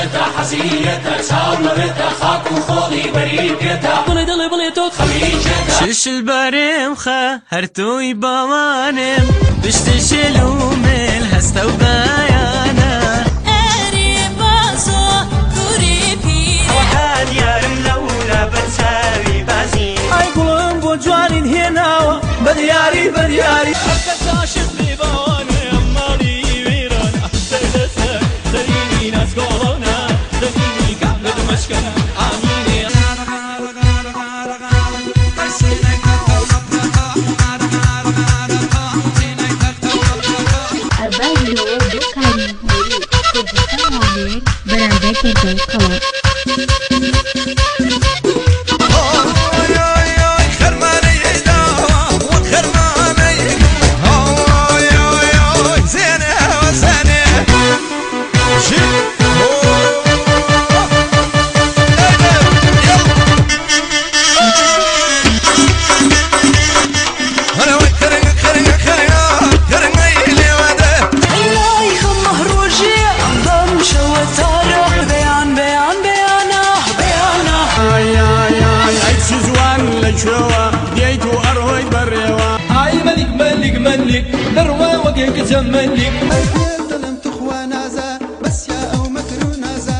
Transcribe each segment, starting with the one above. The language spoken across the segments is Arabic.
شتا حەزیەتە چاوڵێتە خاک و خۆڵی بەری پێێتە بڵێ دڵێ بڵێ تۆ خەلیجێتە ششل بارم خە هەرتۆی باوانم پشتی شێل و مێل هەستە و بەیانە Thank you. جوان لەکوێوە دییت و ئەڕۆی بەڕێوە ئای مەلیک مەلیک مەلیک دەڕوا وەگێکە مەلیک دلم تخوا نازە بەسیا ئەو مەکر و نازە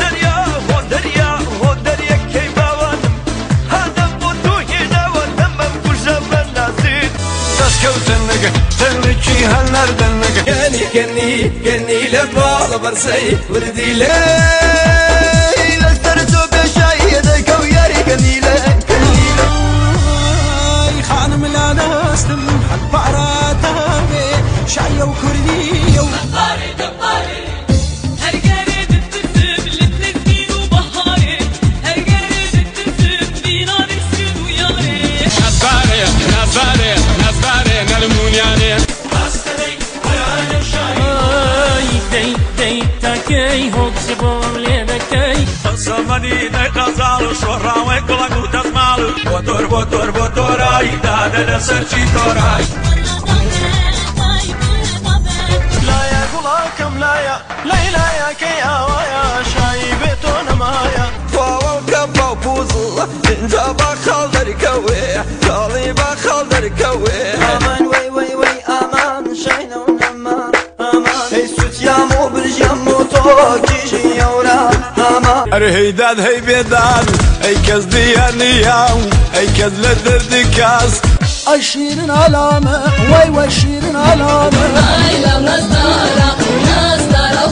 دەریا بۆ دەریا بۆ دەریەکەی باوانم هەدەم بۆ تۆ هێناوە دەمەم کوژە بەنازیت دەستکەوتن نەگە تەنێکی هەل نەردەن نەگە گەنی گەنی گەنی لە باڵە بەرسەی وردی لێ گەنیلە گەنیلە خانم لا دەستم حەق پاراتەوێ شایە و کوردیە و هەرگەرێ دتتم لتنزین سەمەنی دەی قەزاڵ و شۆڕاوەی گوڵک و دەزماڵ و بۆ تۆر بۆ تۆر بۆ تۆرایی دادە لەسەر چی تۆرای. لایە گوڵاکەم لایە لای لایەکەی ئاوایە شایی بێتۆ نەمایە. فاوە کە پاو پوزڵ اینجا با خاڵ دەرکەوێ کاڵی با خاڵ دەرکەوێ. ئامان وەی وەی وەی ئامان شینە و نەمان ئامان ئەی سووتیام و برژیام و تۆ ئامان ئەرە هەیداد هەی بێدان ئەی کەس دییانیام ئەی کەس لە دەردی کاس ئەی شیرن ئالامە وای وای شیرن ئالامە ئایلا نازدارە نازدارە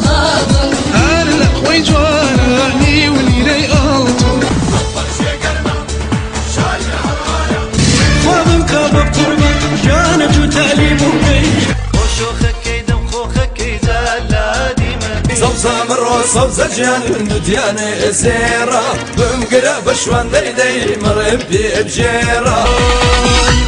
زالادیمە سەوزە مرۆ سەوزە گیان نودیانێ ئێزێڕە بمگرە بە شوان دەیدەی مەڕێ پێبژێڕە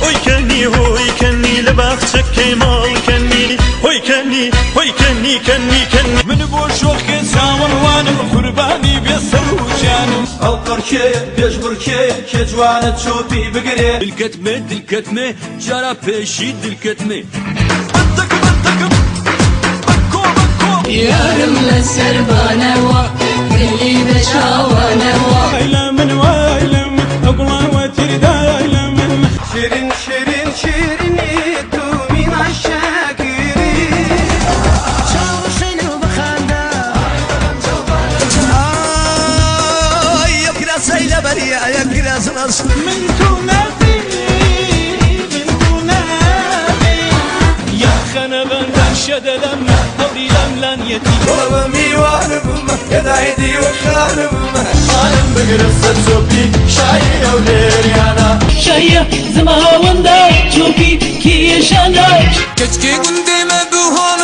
هۆی کەنی هۆی کەنی لە باخچەکەی ماڵ کەنی هۆی کەنی هۆی کەنی کەنی کەنی من بۆ شۆخێ چاوەڕوانم قوربانی بێسەر و جانم ئەڵقەرکێ پێشبڕکێ کێ جوانە چۆپی بگرێ دلکەتمێ دلکەتمێ جارا پێشی یارم لەسەر بانەوە دلی بە چاوانەوە لە من لە من ئەگوڵاوە تیردای لە من شیرین شیرین شیرینی تو مینا شاکری چاوەشەین و بخەندە ئای یەکراسەی لەبەریە یەکراسنەس من تو نبینی من تو نبینی یاخەنە بەندەن lan yetim Oğlum iyi varım Eda ediyor şarım Hanım bıgırsa çobi Şayi evler yana. Şayi zamavında çobi ki yaşanır. Keşke gündeme bu hanım